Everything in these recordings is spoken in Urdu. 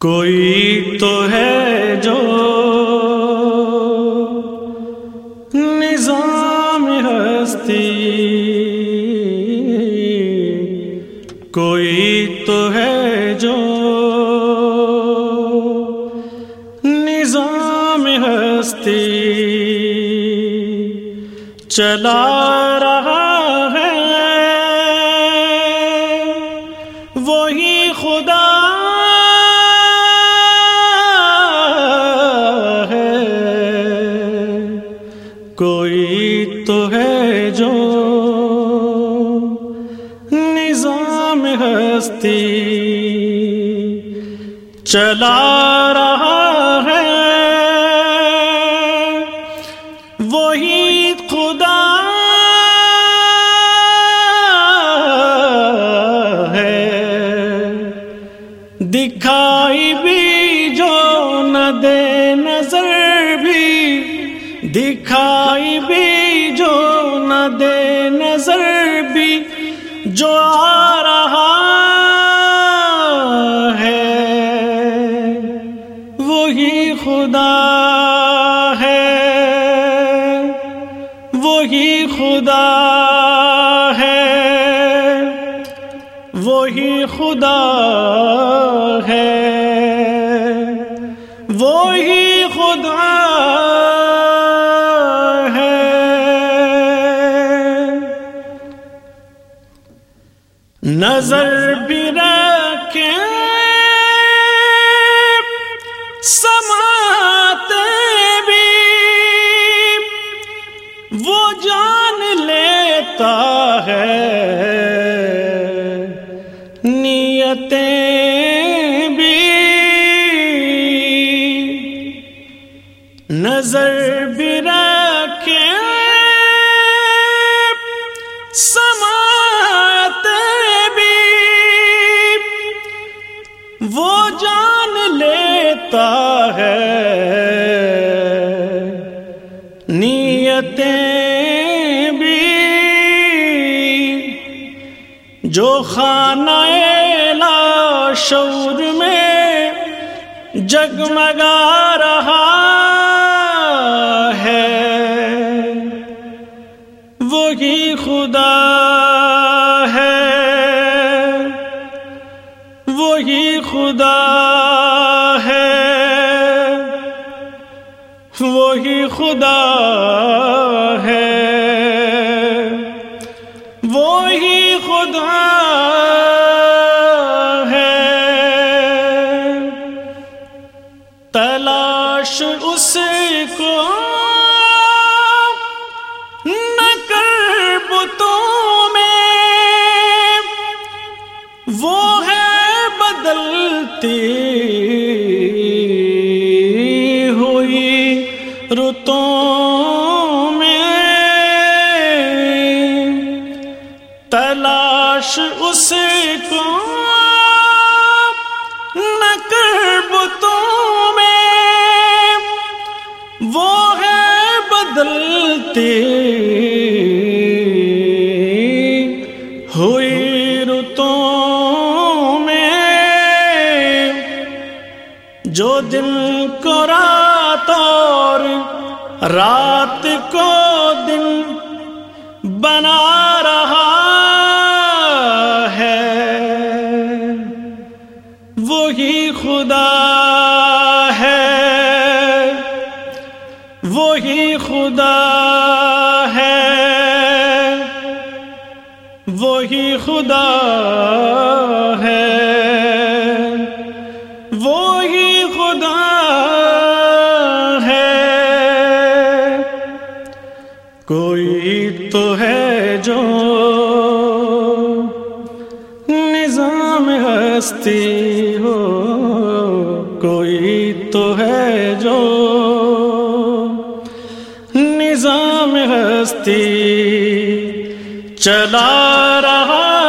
کوئی تو ہے جو نظام ہستی کوئی تو ہے جو نظام ہستی چلا رہا چلا رہا ہے۔ وہی خدا ہے۔ دکھائی بھی جو نہ دے نظر بھی، دکھائی بھی جو نہ دے نظر بھی، جو آ خدا ہے۔ وہی خدا ہے۔ وہی خدا ہے۔ وہی خدا ہے۔ نظر سماتے بھی۔ وہ جان لیتا ہے۔ نیتیں بھی۔ نظر بھی رکھے سماتے بھی۔ وہ جان لیتا ہے۔ نیتیں بھی جو خانہ لا شور میں جگمگا رہا ہے، وہی خدا ہے۔ وہی خدا ہے۔ وہی خدا ہے۔ وہی خدا ہے۔ تلاش اس کو نہ کر بتوں میں۔ وہ ہے بدلتی ہوئی رتوں میں جو دن کو رات اور رات کو دن بنا رہا ہے، وہی خدا ہے، وہی خدا خدا ہے۔ وہی خدا ہے۔ کوئی تو ہے جو نظام ہستی ہو۔ کوئی تو ہے جو نظام ہستی چلا رہا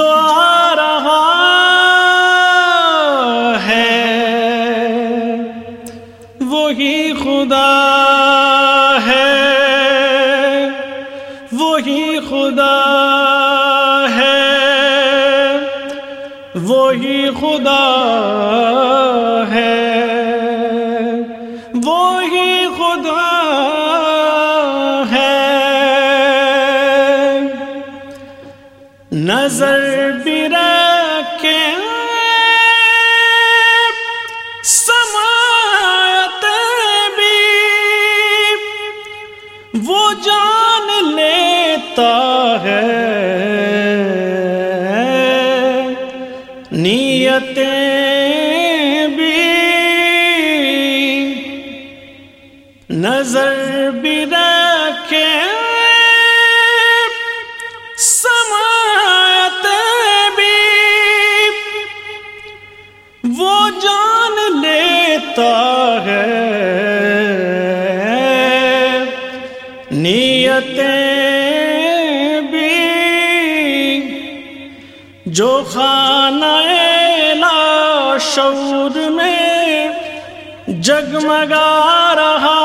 جو آ رہا ہے وہی خدا ہے۔ وہی خدا ہے۔ وہی خدا نظر بھی رکھے سمایت بھی۔ وہ جان لیتا ہے۔ نیتیں جو خانہ شعور میں جگمگا رہا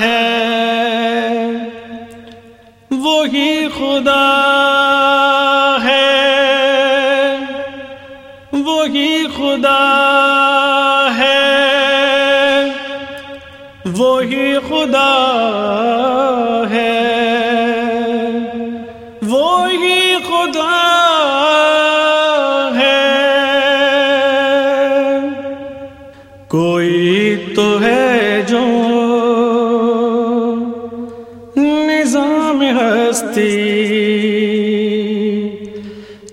ہے۔ وہی خدا نظام ہستی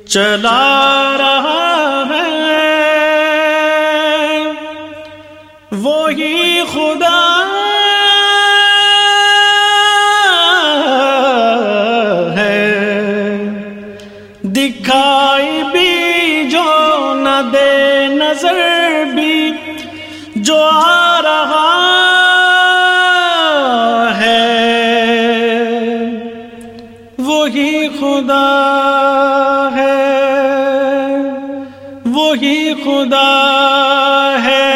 چلا وہی خدا ہے۔ وہی خدا ہے۔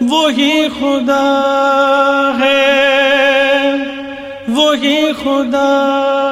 وہی خدا ہے۔ وہی خدا ہے